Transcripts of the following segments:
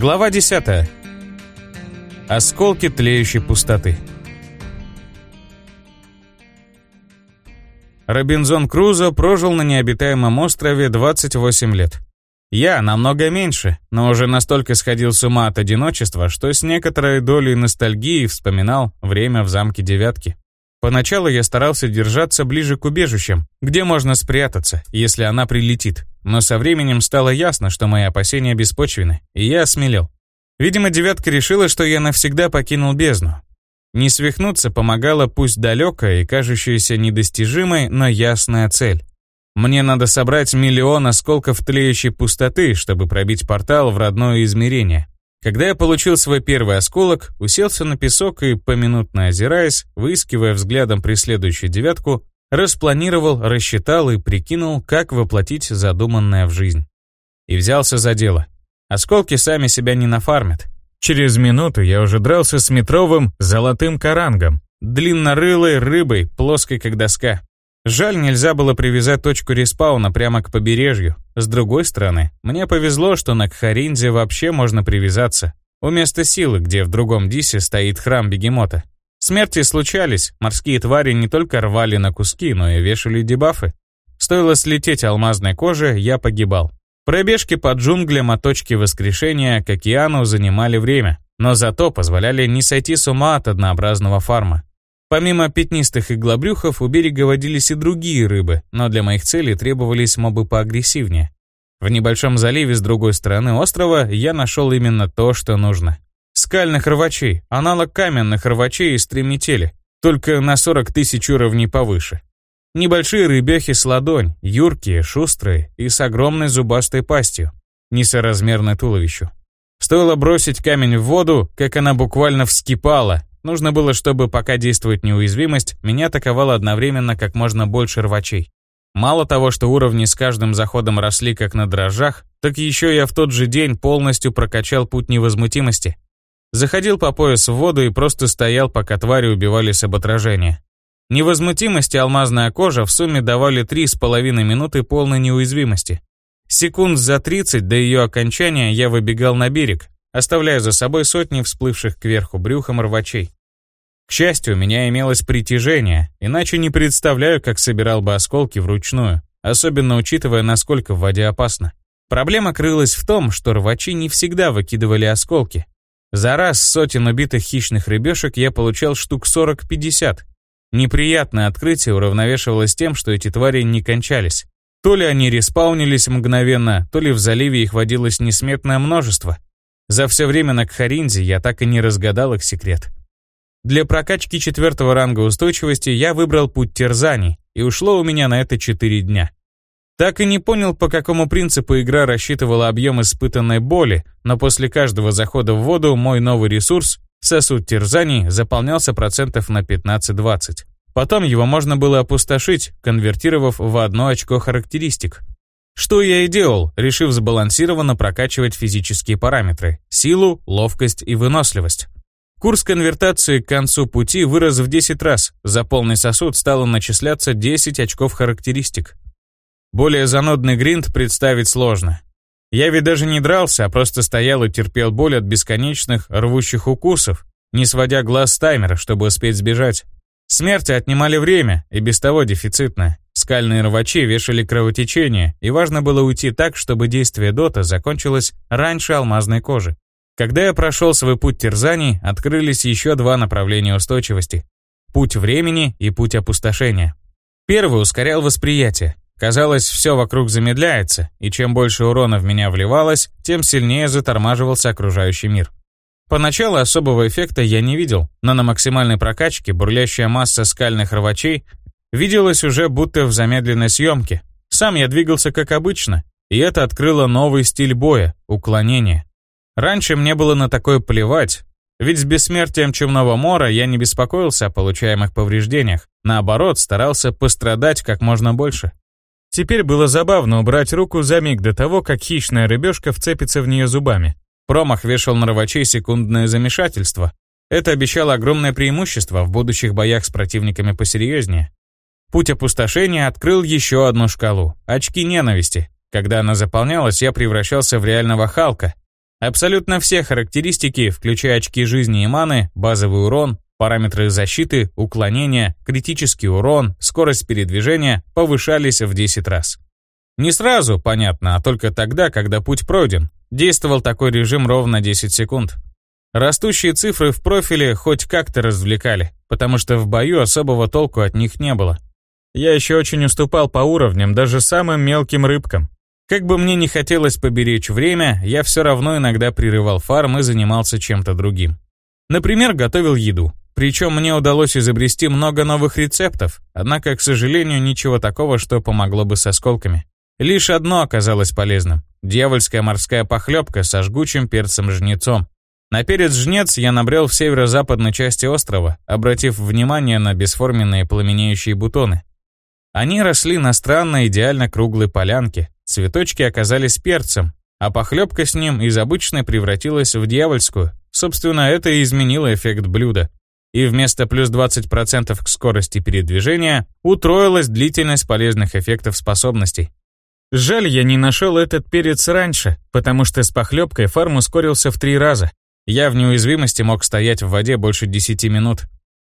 Глава 10. Осколки тлеющей пустоты. Робинзон Крузо прожил на необитаемом острове 28 лет. Я намного меньше, но уже настолько сходил с ума от одиночества, что с некоторой долей ностальгии вспоминал время в замке Девятки. Поначалу я старался держаться ближе к убежищам, где можно спрятаться, если она прилетит. Но со временем стало ясно, что мои опасения беспочвены, и я осмелел. Видимо, девятка решила, что я навсегда покинул бездну. Не свихнуться помогала пусть далекая и кажущаяся недостижимой, но ясная цель. Мне надо собрать миллион осколков тлеющей пустоты, чтобы пробить портал в родное измерение. Когда я получил свой первый осколок, уселся на песок и, поминутно озираясь, выискивая взглядом преследующую девятку, распланировал, рассчитал и прикинул, как воплотить задуманное в жизнь. И взялся за дело. Осколки сами себя не нафармят. Через минуту я уже дрался с метровым золотым карангом, длиннорылой рыбой, плоской как доска. Жаль, нельзя было привязать точку респауна прямо к побережью. С другой стороны, мне повезло, что на Кхаринзе вообще можно привязаться. У места силы, где в другом Дисе стоит храм бегемота. Смерти случались, морские твари не только рвали на куски, но и вешали дебафы. Стоило слететь алмазной коже, я погибал. Пробежки по джунглям от точки воскрешения к океану занимали время, но зато позволяли не сойти с ума от однообразного фарма. Помимо пятнистых иглобрюхов, у берега водились и другие рыбы, но для моих целей требовались мобы поагрессивнее. В небольшом заливе с другой стороны острова я нашел именно то, что нужно. Скальных рвачей, аналог каменных рвачей из стремители, только на 40 тысяч уровней повыше. Небольшие рыбехи с ладонь, юркие, шустрые и с огромной зубастой пастью, несоразмерной туловищу. Стоило бросить камень в воду, как она буквально вскипала, Нужно было, чтобы пока действует неуязвимость, меня атаковало одновременно как можно больше рвачей. Мало того, что уровни с каждым заходом росли как на дрожжах, так еще я в тот же день полностью прокачал путь невозмутимости. Заходил по пояс в воду и просто стоял, пока твари убивались об отражение. Невозмутимость и алмазная кожа в сумме давали 3,5 минуты полной неуязвимости. Секунд за 30 до ее окончания я выбегал на берег, оставляя за собой сотни всплывших кверху брюхом рвачей. К счастью, у меня имелось притяжение, иначе не представляю, как собирал бы осколки вручную, особенно учитывая, насколько в воде опасно. Проблема крылась в том, что рвачи не всегда выкидывали осколки. За раз сотен убитых хищных рыбешек я получал штук 40-50. Неприятное открытие уравновешивалось тем, что эти твари не кончались. То ли они респаунились мгновенно, то ли в заливе их водилось несметное множество — за все время на Кхаринзе я так и не разгадал их секрет. Для прокачки четвертого ранга устойчивости я выбрал путь терзаний, и ушло у меня на это 4 дня. Так и не понял, по какому принципу игра рассчитывала объем испытанной боли, но после каждого захода в воду мой новый ресурс, сосуд терзаний, заполнялся процентов на 15-20. Потом его можно было опустошить, конвертировав в одно очко характеристик. Что я и делал, решив сбалансированно прокачивать физические параметры – силу, ловкость и выносливость. Курс конвертации к концу пути вырос в 10 раз, за полный сосуд стало начисляться 10 очков характеристик. Более занудный гринд представить сложно. Я ведь даже не дрался, а просто стоял и терпел боль от бесконечных рвущих укусов, не сводя глаз с таймера, чтобы успеть сбежать. Смерти отнимали время, и без того дефицитное. Скальные рвачи вешали кровотечение, и важно было уйти так, чтобы действие дота закончилось раньше алмазной кожи. Когда я прошел свой путь терзаний, открылись еще два направления устойчивости. Путь времени и путь опустошения. Первый ускорял восприятие. Казалось, все вокруг замедляется, и чем больше урона в меня вливалось, тем сильнее затормаживался окружающий мир. Поначалу особого эффекта я не видел, но на максимальной прокачке бурлящая масса скальных рвачей виделась уже будто в замедленной съемке. Сам я двигался как обычно, и это открыло новый стиль боя — уклонение. Раньше мне было на такое плевать, ведь с бессмертием Чумного Мора я не беспокоился о получаемых повреждениях, наоборот, старался пострадать как можно больше. Теперь было забавно убрать руку за миг до того, как хищная рыбешка вцепится в нее зубами. Промах вешал на рвачей секундное замешательство. Это обещало огромное преимущество в будущих боях с противниками посерьезнее. Путь опустошения открыл еще одну шкалу — очки ненависти. Когда она заполнялась, я превращался в реального Халка. Абсолютно все характеристики, включая очки жизни и маны, базовый урон, параметры защиты, уклонения, критический урон, скорость передвижения повышались в 10 раз. Не сразу, понятно, а только тогда, когда путь пройден. Действовал такой режим ровно 10 секунд. Растущие цифры в профиле хоть как-то развлекали, потому что в бою особого толку от них не было. Я еще очень уступал по уровням даже самым мелким рыбкам. Как бы мне не хотелось поберечь время, я все равно иногда прерывал фарм и занимался чем-то другим. Например, готовил еду. Причем мне удалось изобрести много новых рецептов, однако, к сожалению, ничего такого, что помогло бы с осколками. Лишь одно оказалось полезным. Дьявольская морская похлебка со жгучим перцем-жнецом. На перец-жнец я набрел в северо-западной части острова, обратив внимание на бесформенные пламенеющие бутоны. Они росли на странной идеально круглой полянке, цветочки оказались перцем, а похлебка с ним из обычной превратилась в дьявольскую. Собственно, это и изменило эффект блюда. И вместо плюс 20% к скорости передвижения утроилась длительность полезных эффектов способностей. Жаль, я не нашел этот перец раньше, потому что с похлебкой фарм ускорился в три раза. Я в неуязвимости мог стоять в воде больше 10 минут.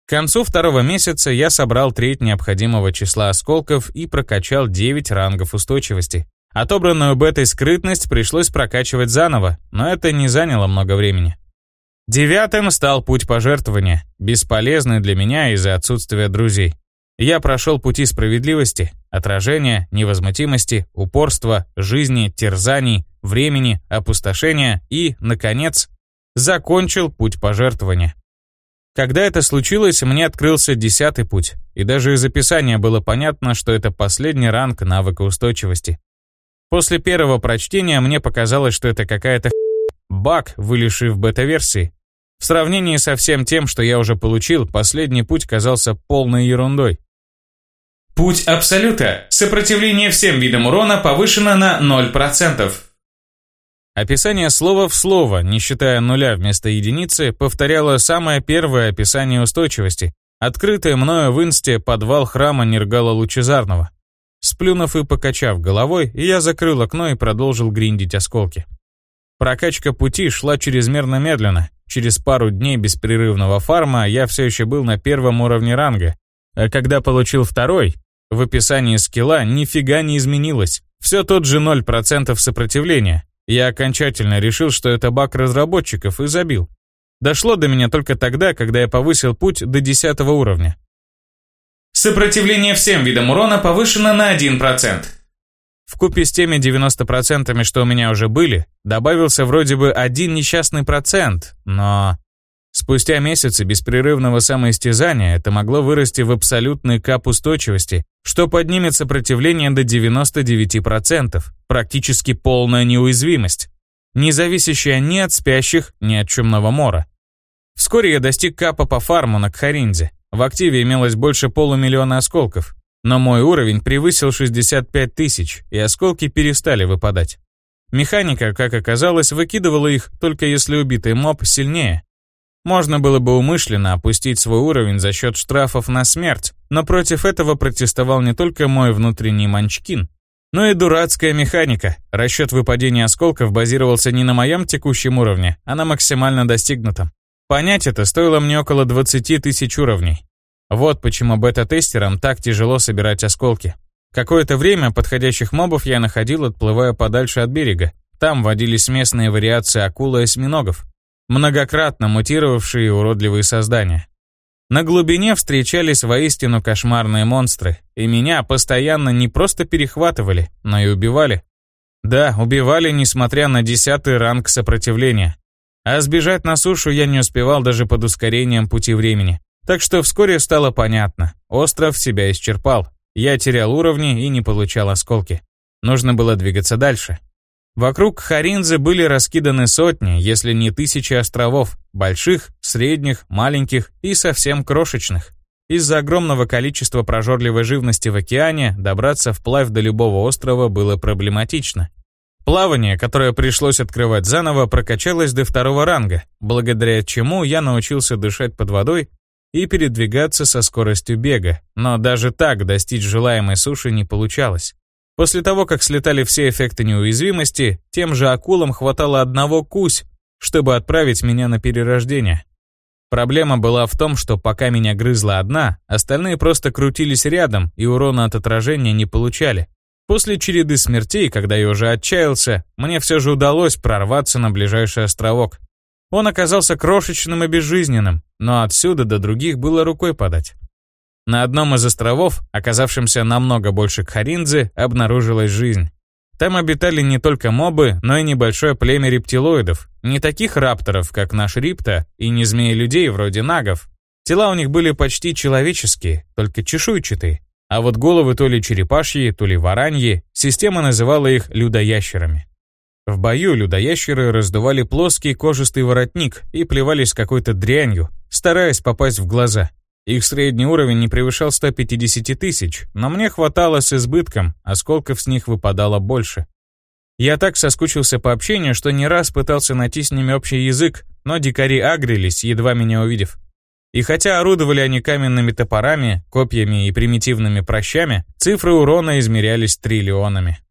К концу второго месяца я собрал треть необходимого числа осколков и прокачал 9 рангов устойчивости. Отобранную бетой скрытность пришлось прокачивать заново, но это не заняло много времени. Девятым стал путь пожертвования, бесполезный для меня из-за отсутствия друзей. Я прошел пути справедливости, отражения, невозмутимости, упорства, жизни, терзаний, времени, опустошения и, наконец, закончил путь пожертвования. Когда это случилось, мне открылся десятый путь, и даже из описания было понятно, что это последний ранг навыка устойчивости. После первого прочтения мне показалось, что это какая-то баг, вылезший в бета-версии. В сравнении со всем тем, что я уже получил, последний путь казался полной ерундой. Путь Абсолюта. Сопротивление всем видам урона повышено на 0%. Описание слова в слово, не считая нуля вместо единицы, повторяло самое первое описание устойчивости, открытое мною в инсте подвал храма Нергала Лучезарного. Сплюнув и покачав головой, я закрыл окно и продолжил гриндить осколки. Прокачка пути шла чрезмерно медленно. Через пару дней беспрерывного фарма я все еще был на первом уровне ранга. А когда получил второй, в описании скилла нифига не изменилось. Все тот же 0% сопротивления, я окончательно решил, что это баг разработчиков и забил. Дошло до меня только тогда, когда я повысил путь до 10 уровня. Сопротивление всем видам урона повышено на 1%. В купе с теми 90%, что у меня уже были, добавился вроде бы один несчастный процент, но... Спустя месяцы беспрерывного самоистязания это могло вырасти в абсолютный кап устойчивости, что поднимет сопротивление до 99%, практически полная неуязвимость, не зависящая ни от спящих, ни от чумного мора. Вскоре я достиг капа по фарму на Кхаринзе. В активе имелось больше полумиллиона осколков, но мой уровень превысил 65 тысяч, и осколки перестали выпадать. Механика, как оказалось, выкидывала их, только если убитый моб сильнее, можно было бы умышленно опустить свой уровень за счет штрафов на смерть, но против этого протестовал не только мой внутренний манчкин, но и дурацкая механика. Расчет выпадения осколков базировался не на моем текущем уровне, а на максимально достигнутом. Понять это стоило мне около 20 тысяч уровней. Вот почему бета-тестерам так тяжело собирать осколки. Какое-то время подходящих мобов я находил, отплывая подальше от берега. Там водились местные вариации акул и осьминогов многократно мутировавшие уродливые создания. На глубине встречались воистину кошмарные монстры, и меня постоянно не просто перехватывали, но и убивали. Да, убивали, несмотря на десятый ранг сопротивления. А сбежать на сушу я не успевал даже под ускорением пути времени. Так что вскоре стало понятно, остров себя исчерпал. Я терял уровни и не получал осколки. Нужно было двигаться дальше. Вокруг Харинзы были раскиданы сотни, если не тысячи островов, больших, средних, маленьких и совсем крошечных. Из-за огромного количества прожорливой живности в океане добраться вплавь до любого острова было проблематично. Плавание, которое пришлось открывать заново, прокачалось до второго ранга, благодаря чему я научился дышать под водой и передвигаться со скоростью бега, но даже так достичь желаемой суши не получалось. После того, как слетали все эффекты неуязвимости, тем же акулам хватало одного кусь, чтобы отправить меня на перерождение. Проблема была в том, что пока меня грызла одна, остальные просто крутились рядом и урона от отражения не получали. После череды смертей, когда я уже отчаялся, мне все же удалось прорваться на ближайший островок. Он оказался крошечным и безжизненным, но отсюда до других было рукой подать. На одном из островов, оказавшемся намного больше Кхаринзы, обнаружилась жизнь. Там обитали не только мобы, но и небольшое племя рептилоидов. Не таких рапторов, как наш рипта, и не змеи-людей вроде нагов. Тела у них были почти человеческие, только чешуйчатые. А вот головы то ли черепашьи, то ли вараньи, система называла их людоящерами. В бою людоящеры раздували плоский кожистый воротник и плевались какой-то дрянью, стараясь попасть в глаза. Их средний уровень не превышал 150 тысяч, но мне хватало с избытком, осколков с них выпадало больше. Я так соскучился по общению, что не раз пытался найти с ними общий язык, но дикари агрились, едва меня увидев. И хотя орудовали они каменными топорами, копьями и примитивными прощами, цифры урона измерялись триллионами.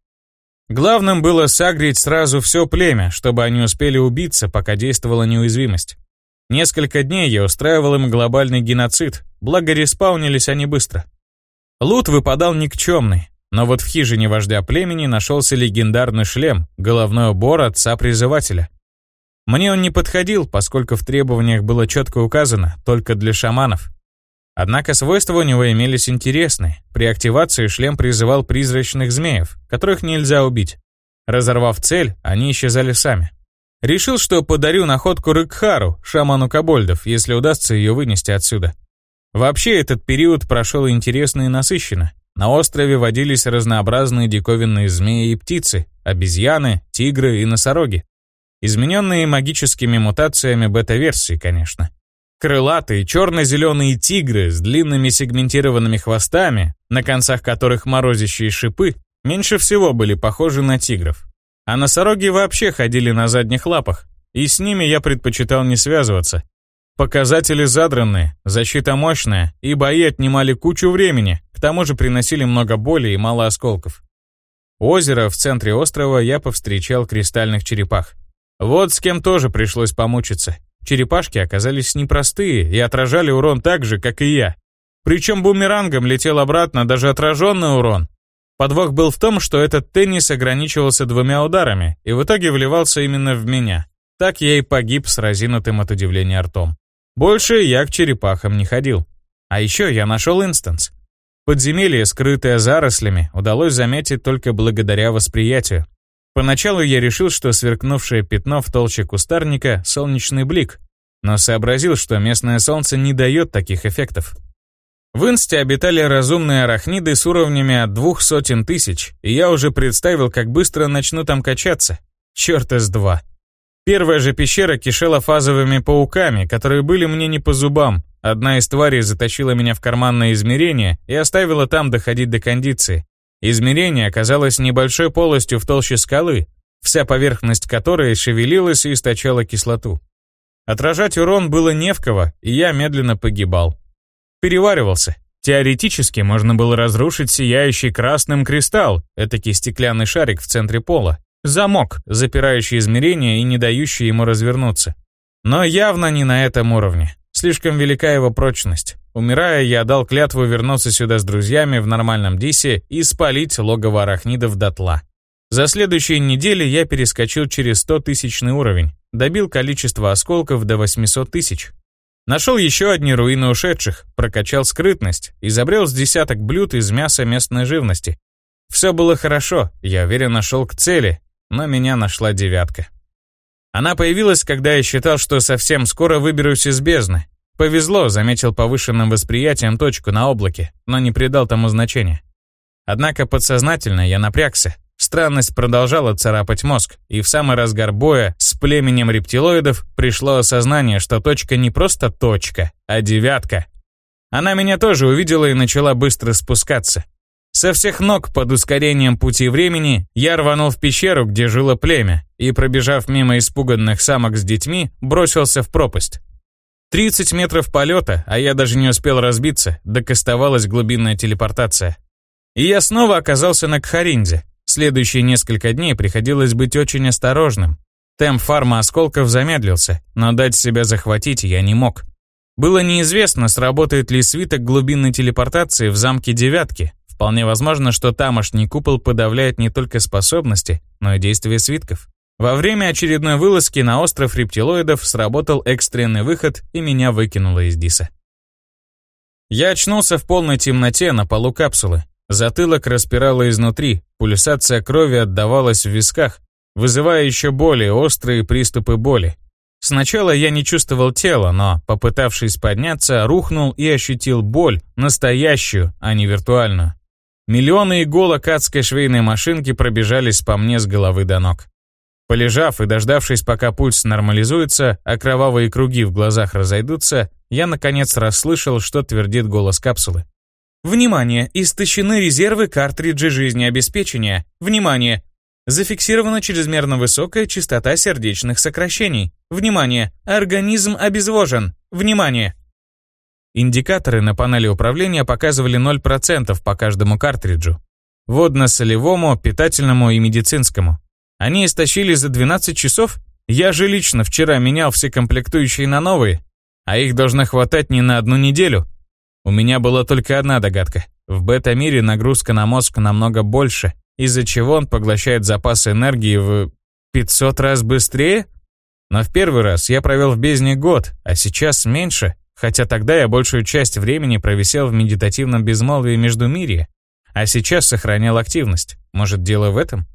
Главным было сагрить сразу все племя, чтобы они успели убиться, пока действовала неуязвимость. Несколько дней я устраивал им глобальный геноцид, благо респаунились они быстро. Лут выпадал никчемный, но вот в хижине вождя племени нашелся легендарный шлем, головной убор отца-призывателя. Мне он не подходил, поскольку в требованиях было четко указано только для шаманов. Однако свойства у него имелись интересные. При активации шлем призывал призрачных змеев, которых нельзя убить. Разорвав цель, они исчезали сами. Решил, что подарю находку Рыкхару, шаману Кобольдов, если удастся ее вынести отсюда. Вообще, этот период прошел интересно и насыщенно. На острове водились разнообразные диковинные змеи и птицы, обезьяны, тигры и носороги. Измененные магическими мутациями бета-версии, конечно. Крылатые черно-зеленые тигры с длинными сегментированными хвостами, на концах которых морозящие шипы, меньше всего были похожи на тигров. А носороги вообще ходили на задних лапах, и с ними я предпочитал не связываться. Показатели задранные, защита мощная, и бои отнимали кучу времени, к тому же приносили много боли и мало осколков. озеро в центре острова я повстречал кристальных черепах. Вот с кем тоже пришлось помучиться. Черепашки оказались непростые и отражали урон так же, как и я. Причем бумерангом летел обратно даже отраженный урон, Подвох был в том, что этот теннис ограничивался двумя ударами и в итоге вливался именно в меня. Так я и погиб с разинутым от удивления ртом. Больше я к черепахам не ходил. А еще я нашел инстанс. Подземелье, скрытое зарослями, удалось заметить только благодаря восприятию. Поначалу я решил, что сверкнувшее пятно в толще кустарника — солнечный блик, но сообразил, что местное солнце не дает таких эффектов. В Инсте обитали разумные арахниды с уровнями от двух сотен тысяч, и я уже представил, как быстро начну там качаться. Черт из два. Первая же пещера кишела фазовыми пауками, которые были мне не по зубам. Одна из тварей затащила меня в карманное измерение и оставила там доходить до кондиции. Измерение оказалось небольшой полостью в толще скалы, вся поверхность которой шевелилась и источала кислоту. Отражать урон было не в кого, и я медленно погибал переваривался. Теоретически можно было разрушить сияющий красным кристалл, этакий стеклянный шарик в центре пола, замок, запирающий измерение и не дающий ему развернуться. Но явно не на этом уровне. Слишком велика его прочность. Умирая, я дал клятву вернуться сюда с друзьями в нормальном дисе и спалить логово арахнидов дотла. За следующие недели я перескочил через 100-тысячный уровень, добил количество осколков до 800 тысяч, Нашел еще одни руины ушедших, прокачал скрытность, изобрел с десяток блюд из мяса местной живности. Все было хорошо, я уверенно шел к цели, но меня нашла девятка. Она появилась, когда я считал, что совсем скоро выберусь из бездны. Повезло, заметил повышенным восприятием точку на облаке, но не придал тому значения. Однако подсознательно я напрягся. Странность продолжала царапать мозг, и в самый разгар боя с племенем рептилоидов пришло осознание, что точка не просто точка, а девятка. Она меня тоже увидела и начала быстро спускаться. Со всех ног под ускорением пути времени я рванул в пещеру, где жило племя, и, пробежав мимо испуганных самок с детьми, бросился в пропасть. 30 метров полета, а я даже не успел разбиться, докастовалась глубинная телепортация. И я снова оказался на Кхаринде. Следующие несколько дней приходилось быть очень осторожным. Темп фарма осколков замедлился, но дать себя захватить я не мог. Было неизвестно, сработает ли свиток глубинной телепортации в замке Девятки. Вполне возможно, что тамошний купол подавляет не только способности, но и действия свитков. Во время очередной вылазки на остров рептилоидов сработал экстренный выход и меня выкинуло из Диса. Я очнулся в полной темноте на полу капсулы. Затылок распирало изнутри, пульсация крови отдавалась в висках, вызывая еще более острые приступы боли. Сначала я не чувствовал тела, но, попытавшись подняться, рухнул и ощутил боль, настоящую, а не виртуальную. Миллионы иголок адской швейной машинки пробежались по мне с головы до ног. Полежав и дождавшись, пока пульс нормализуется, а кровавые круги в глазах разойдутся, я наконец расслышал, что твердит голос капсулы. «Внимание! Истощены резервы картриджа жизнеобеспечения. Внимание! Зафиксирована чрезмерно высокая частота сердечных сокращений. Внимание! Организм обезвожен. Внимание!» Индикаторы на панели управления показывали 0% по каждому картриджу. Водно-солевому, питательному и медицинскому. Они истощили за 12 часов? Я же лично вчера менял все комплектующие на новые, а их должно хватать не на одну неделю. У меня была только одна догадка. В бета-мире нагрузка на мозг намного больше, из-за чего он поглощает запас энергии в 500 раз быстрее? Но в первый раз я провел в бездне год, а сейчас меньше, хотя тогда я большую часть времени провисел в медитативном безмолвии между мире, а сейчас сохранял активность. Может, дело в этом?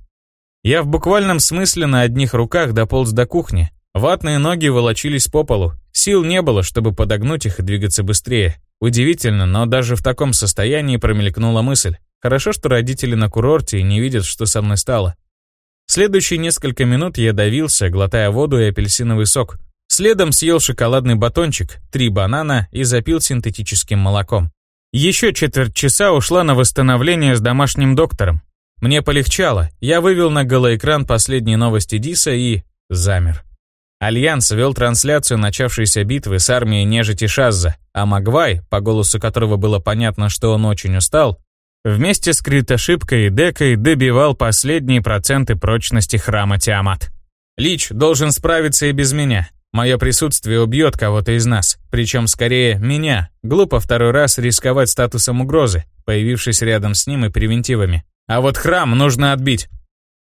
Я в буквальном смысле на одних руках дополз до кухни. Ватные ноги волочились по полу. Сил не было, чтобы подогнуть их и двигаться быстрее. Удивительно, но даже в таком состоянии промелькнула мысль. Хорошо, что родители на курорте и не видят, что со мной стало. Следующие несколько минут я давился, глотая воду и апельсиновый сок. Следом съел шоколадный батончик, три банана и запил синтетическим молоком. Еще четверть часа ушла на восстановление с домашним доктором. Мне полегчало, я вывел на голоэкран последние новости Диса и... замер. Альянс вел трансляцию начавшейся битвы с армией нежити Шазза, а Магвай, по голосу которого было понятно, что он очень устал, Вместе с критошибкой и декой добивал последние проценты прочности храма Тиамат. Лич должен справиться и без меня. Мое присутствие убьет кого-то из нас, причем скорее меня. Глупо второй раз рисковать статусом угрозы, появившись рядом с ним и превентивами. А вот храм нужно отбить.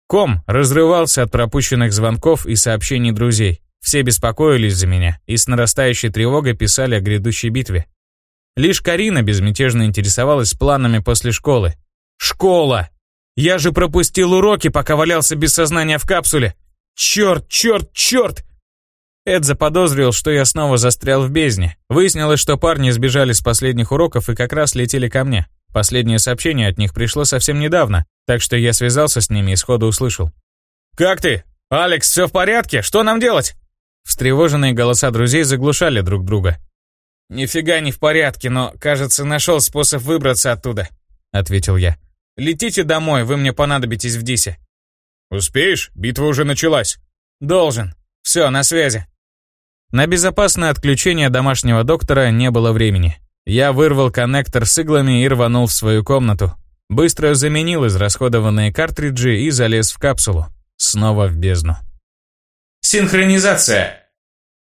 Ком разрывался от пропущенных звонков и сообщений друзей. Все беспокоились за меня и с нарастающей тревогой писали о грядущей битве. Лишь Карина безмятежно интересовалась планами после школы. «Школа! Я же пропустил уроки, пока валялся без сознания в капсуле! Черт, черт, черт!» Эд заподозрил, что я снова застрял в бездне. Выяснилось, что парни сбежали с последних уроков и как раз летели ко мне. Последнее сообщение от них пришло совсем недавно, так что я связался с ними и сходу услышал. «Как ты? Алекс, все в порядке? Что нам делать?» Встревоженные голоса друзей заглушали друг друга. «Нифига не в порядке, но, кажется, нашел способ выбраться оттуда», — ответил я. «Летите домой, вы мне понадобитесь в Дисе». «Успеешь? Битва уже началась». «Должен. Все, на связи». На безопасное отключение домашнего доктора не было времени. Я вырвал коннектор с иглами и рванул в свою комнату. Быстро заменил израсходованные картриджи и залез в капсулу. Снова в бездну. Синхронизация.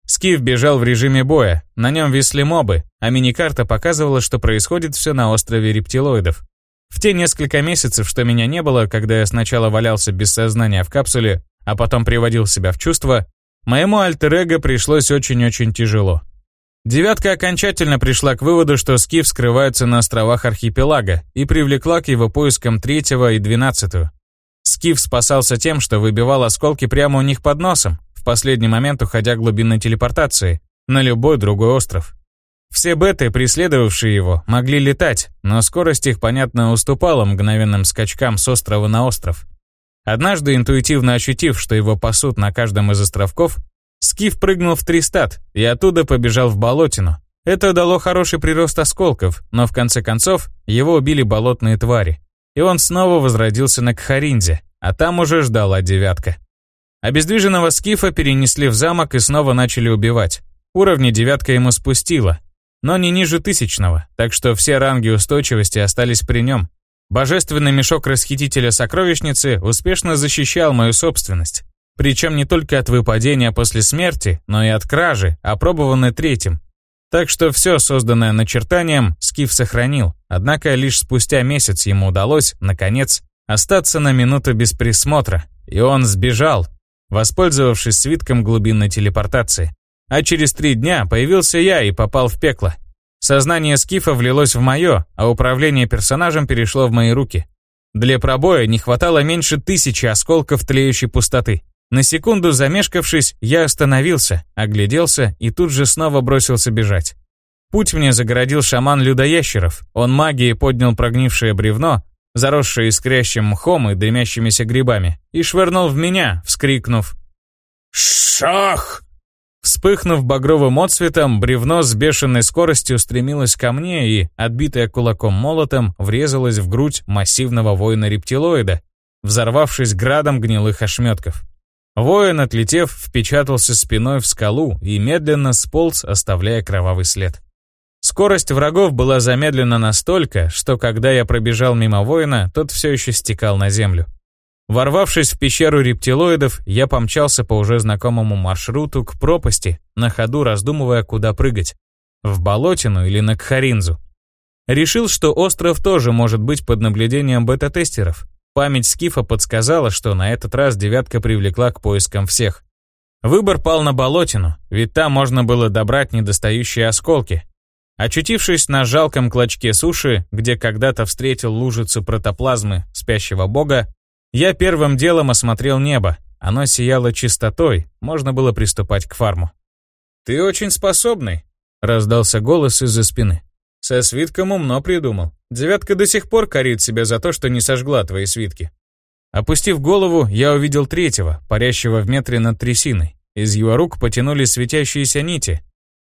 Скиф бежал в режиме боя, на нем висли мобы, а миникарта показывала, что происходит все на острове рептилоидов. В те несколько месяцев, что меня не было, когда я сначала валялся без сознания в капсуле, а потом приводил себя в чувство, моему альтер-эго пришлось очень-очень тяжело. Девятка окончательно пришла к выводу, что Скиф скрывается на островах архипелага и привлекла к его поискам третьего и двенадцатую. Скиф спасался тем, что выбивал осколки прямо у них под носом, в последний момент уходя глубинной телепортации, на любой другой остров. Все беты, преследовавшие его, могли летать, но скорость их, понятно, уступала мгновенным скачкам с острова на остров. Однажды, интуитивно ощутив, что его пасут на каждом из островков, Скиф прыгнул в Тристат и оттуда побежал в Болотину. Это дало хороший прирост осколков, но в конце концов его убили болотные твари. И он снова возродился на Кхаринзе, а там уже ждала девятка. Обездвиженного скифа перенесли в замок и снова начали убивать. Уровни девятка ему спустила, но не ниже тысячного, так что все ранги устойчивости остались при нем. Божественный мешок расхитителя сокровищницы успешно защищал мою собственность. Причем не только от выпадения после смерти, но и от кражи, опробованной третьим. Так что все созданное начертанием Скиф сохранил, однако лишь спустя месяц ему удалось, наконец, остаться на минуту без присмотра, и он сбежал, воспользовавшись свитком глубинной телепортации. А через три дня появился я и попал в пекло. Сознание Скифа влилось в мое, а управление персонажем перешло в мои руки. Для пробоя не хватало меньше тысячи осколков тлеющей пустоты. На секунду замешкавшись, я остановился, огляделся и тут же снова бросился бежать. Путь мне загородил шаман людоящеров. Он магией поднял прогнившее бревно, заросшее искрящим мхом и дымящимися грибами, и швырнул в меня, вскрикнув «Шах!». Вспыхнув багровым отцветом, бревно с бешеной скоростью стремилось ко мне и, отбитое кулаком молотом, врезалось в грудь массивного воина-рептилоида, взорвавшись градом гнилых ошметков. Воин, отлетев, впечатался спиной в скалу и медленно сполз, оставляя кровавый след. Скорость врагов была замедлена настолько, что когда я пробежал мимо воина, тот все еще стекал на землю. Ворвавшись в пещеру рептилоидов, я помчался по уже знакомому маршруту к пропасти, на ходу раздумывая, куда прыгать. В Болотину или на Кхаринзу. Решил, что остров тоже может быть под наблюдением бета-тестеров. Память Скифа подсказала, что на этот раз девятка привлекла к поискам всех. Выбор пал на Болотину, ведь там можно было добрать недостающие осколки. Очутившись на жалком клочке суши, где когда-то встретил лужицу протоплазмы спящего бога, я первым делом осмотрел небо. Оно сияло чистотой, можно было приступать к фарму. «Ты очень способный», — раздался голос из-за спины. «Со свитком умно придумал. Девятка до сих пор корит себя за то, что не сожгла твои свитки». Опустив голову, я увидел третьего, парящего в метре над трясиной. Из его рук потянулись светящиеся нити.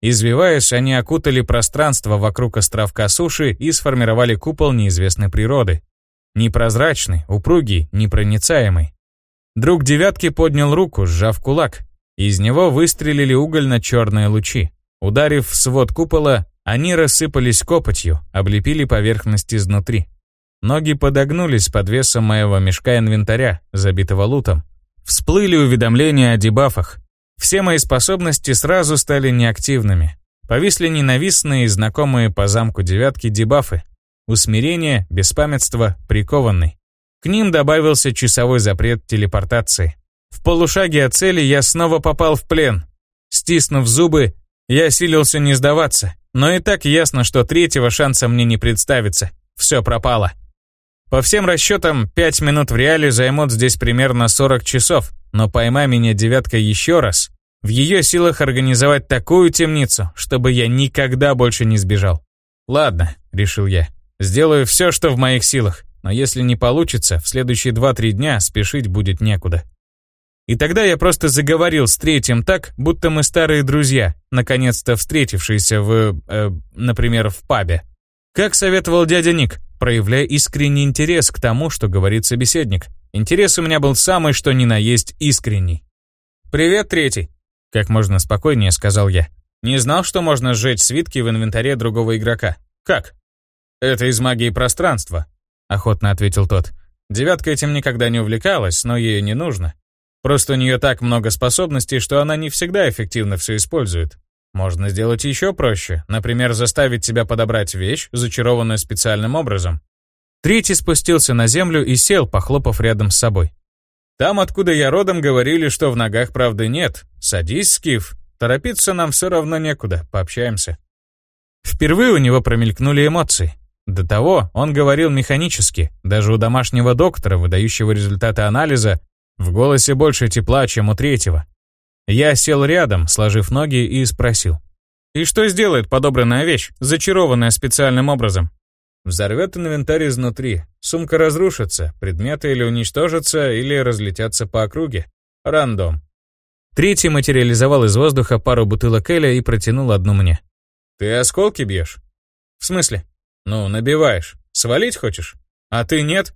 Извиваясь, они окутали пространство вокруг островка суши и сформировали купол неизвестной природы, Непрозрачный, упругий, непроницаемый. Друг девятки поднял руку, сжав кулак. Из него выстрелили угольно-черные лучи. Ударив в свод купола, они рассыпались копотью, облепили поверхность изнутри. Ноги подогнулись под весом моего мешка инвентаря, забитого лутом. Всплыли уведомления о дебафах. Все мои способности сразу стали неактивными. Повисли ненавистные и знакомые по замку девятки дебафы усмирение, беспамятство, прикованный. К ним добавился часовой запрет телепортации. В полушаге от цели я снова попал в плен. Стиснув зубы, я силился не сдаваться, но и так ясно, что третьего шанса мне не представится. Все пропало. По всем расчетам, 5 минут в реале займут здесь примерно 40 часов, но поймай меня девятка еще раз. В ее силах организовать такую темницу, чтобы я никогда больше не сбежал. Ладно, решил я. Сделаю все, что в моих силах, но если не получится, в следующие 2-3 дня спешить будет некуда. И тогда я просто заговорил с третьим так, будто мы старые друзья, наконец-то встретившиеся в, э, например, в пабе. Как советовал дядя Ник, проявляя искренний интерес к тому, что говорит собеседник. Интерес у меня был самый, что ни на есть, искренний. «Привет, третий», — как можно спокойнее сказал я. «Не знал, что можно сжечь свитки в инвентаре другого игрока. Как?» «Это из магии пространства», — охотно ответил тот. «Девятка этим никогда не увлекалась, но ей не нужно. Просто у нее так много способностей, что она не всегда эффективно все использует. Можно сделать еще проще, например, заставить тебя подобрать вещь, зачарованную специальным образом». Третий спустился на землю и сел, похлопав рядом с собой. «Там, откуда я родом, говорили, что в ногах правды нет. Садись, Скиф. Торопиться нам все равно некуда, пообщаемся». Впервые у него промелькнули эмоции. До того он говорил механически, даже у домашнего доктора, выдающего результаты анализа, в голосе больше тепла, чем у третьего. Я сел рядом, сложив ноги, и спросил. «И что сделает подобранная вещь, зачарованная специальным образом?» Взорвет инвентарь изнутри, сумка разрушится, предметы или уничтожатся, или разлетятся по округе. Рандом. Третий материализовал из воздуха пару бутылок Эля и протянул одну мне. «Ты осколки бьешь?» «В смысле?» «Ну, набиваешь. Свалить хочешь? А ты нет?»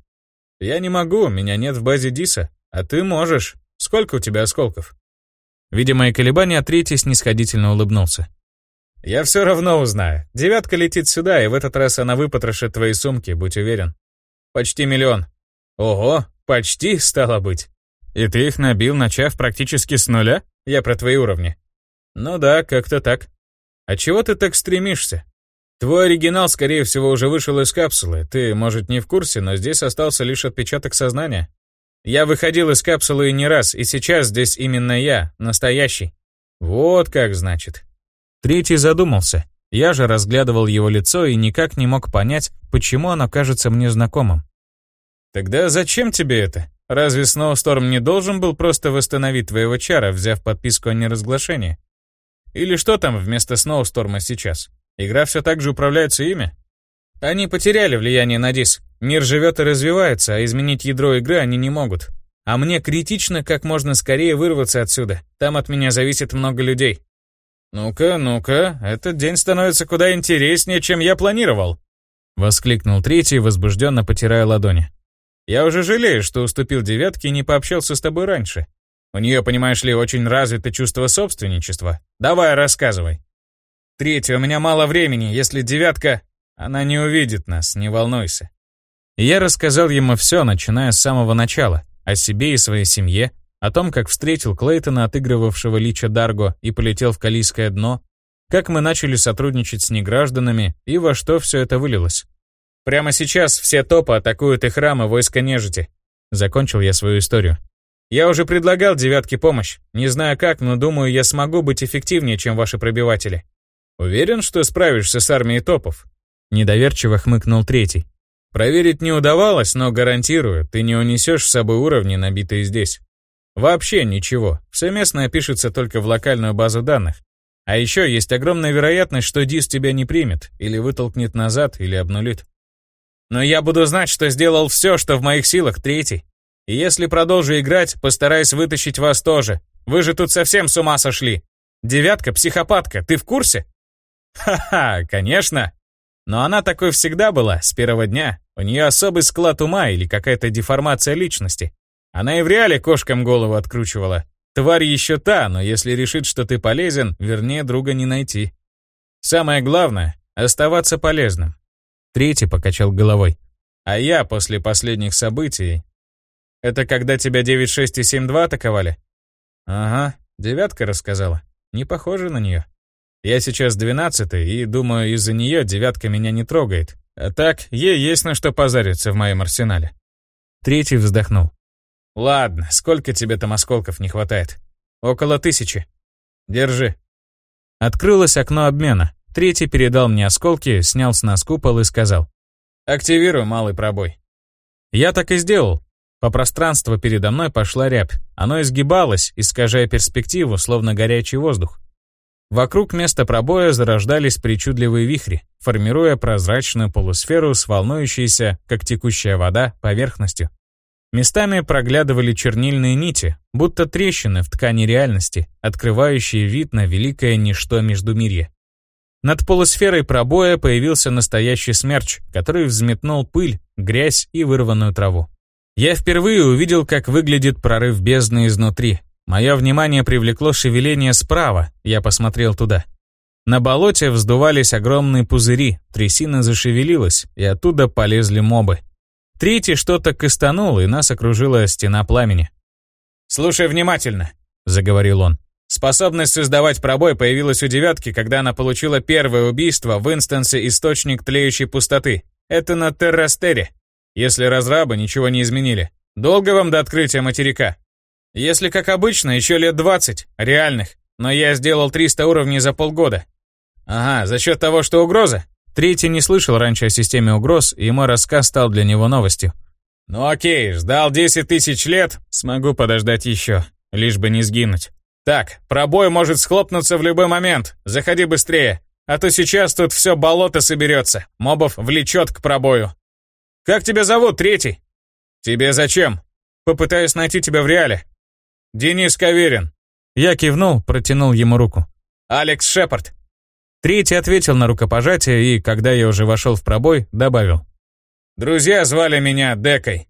«Я не могу, меня нет в базе Диса. А ты можешь. Сколько у тебя осколков?» Видя мои колебания, третий снисходительно улыбнулся. «Я все равно узнаю. Девятка летит сюда, и в этот раз она выпотрошит твои сумки, будь уверен». Почти миллион. Ого, почти, стало быть. И ты их набил, начав практически с нуля? Я про твои уровни. Ну да, как-то так. А чего ты так стремишься? Твой оригинал, скорее всего, уже вышел из капсулы. Ты, может, не в курсе, но здесь остался лишь отпечаток сознания. Я выходил из капсулы не раз, и сейчас здесь именно я, настоящий. Вот как значит. Третий задумался. Я же разглядывал его лицо и никак не мог понять, почему оно кажется мне знакомым. Тогда зачем тебе это? Разве Сноусторм не должен был просто восстановить твоего чара, взяв подписку о неразглашении? Или что там вместо Сноусторма сейчас? Игра все так же управляется ими? Они потеряли влияние на диск. Мир живет и развивается, а изменить ядро игры они не могут. А мне критично как можно скорее вырваться отсюда. Там от меня зависит много людей. «Ну-ка, ну-ка, этот день становится куда интереснее, чем я планировал!» Воскликнул третий, возбужденно потирая ладони. «Я уже жалею, что уступил девятке и не пообщался с тобой раньше. У нее, понимаешь ли, очень развито чувство собственничества. Давай, рассказывай!» «Третий, у меня мало времени, если девятка...» «Она не увидит нас, не волнуйся». Я рассказал ему все, начиная с самого начала, о себе и своей семье, о том, как встретил Клейтона, отыгрывавшего Лича Дарго, и полетел в Калийское дно, как мы начали сотрудничать с негражданами и во что все это вылилось. Прямо сейчас все топы атакуют и храмы войска нежити. Закончил я свою историю. Я уже предлагал девятке помощь. Не знаю как, но думаю, я смогу быть эффективнее, чем ваши пробиватели. Уверен, что справишься с армией топов? Недоверчиво хмыкнул третий. Проверить не удавалось, но гарантирую, ты не унесешь с собой уровни, набитые здесь. Вообще ничего. Все местное пишется только в локальную базу данных. А еще есть огромная вероятность, что Дис тебя не примет, или вытолкнет назад, или обнулит. Но я буду знать, что сделал все, что в моих силах, третий. И если продолжу играть, постараюсь вытащить вас тоже. Вы же тут совсем с ума сошли. Девятка, психопатка, ты в курсе? Ха-ха, конечно. Но она такой всегда была, с первого дня. У нее особый склад ума или какая-то деформация личности. Она и в реале кошкам голову откручивала. Тварь еще та, но если решит, что ты полезен, вернее, друга не найти. Самое главное — оставаться полезным. Третий покачал головой. А я после последних событий... Это когда тебя 9.6 и 7.2 атаковали? Ага, девятка рассказала. Не похоже на нее. Я сейчас двенадцатый, и, думаю, из-за нее девятка меня не трогает. А так, ей есть на что позариться в моем арсенале. Третий вздохнул. Ладно, сколько тебе там осколков не хватает? Около тысячи. Держи. Открылось окно обмена. Третий передал мне осколки, снял с нас купол и сказал. «Активируй малый пробой». Я так и сделал. По пространству передо мной пошла рябь. Оно изгибалось, искажая перспективу, словно горячий воздух. Вокруг места пробоя зарождались причудливые вихри, формируя прозрачную полусферу с волнующейся, как текущая вода, поверхностью. Местами проглядывали чернильные нити, будто трещины в ткани реальности, открывающие вид на великое ничто Междумирье. Над полусферой пробоя появился настоящий смерч, который взметнул пыль, грязь и вырванную траву. Я впервые увидел, как выглядит прорыв бездны изнутри. Мое внимание привлекло шевеление справа, я посмотрел туда. На болоте вздувались огромные пузыри, трясина зашевелилась, и оттуда полезли мобы. Третий что-то кастанул, и нас окружила стена пламени. «Слушай внимательно», — заговорил он. Способность создавать пробой появилась у девятки, когда она получила первое убийство в инстансе «Источник тлеющей пустоты». Это на Террастере. Если разрабы ничего не изменили. Долго вам до открытия материка? Если как обычно, еще лет 20, реальных. Но я сделал 300 уровней за полгода. Ага, за счет того, что угроза? Третий не слышал раньше о системе угроз, и мой рассказ стал для него новостью. «Ну окей, ждал 10 тысяч лет, смогу подождать еще, лишь бы не сгинуть. Так, пробой может схлопнуться в любой момент, заходи быстрее, а то сейчас тут все болото соберется, мобов влечет к пробою. Как тебя зовут, третий?» «Тебе зачем?» «Попытаюсь найти тебя в реале». «Денис Каверин». Я кивнул, протянул ему руку. «Алекс Шепард». Третий ответил на рукопожатие и, когда я уже вошел в пробой, добавил. «Друзья звали меня Декой».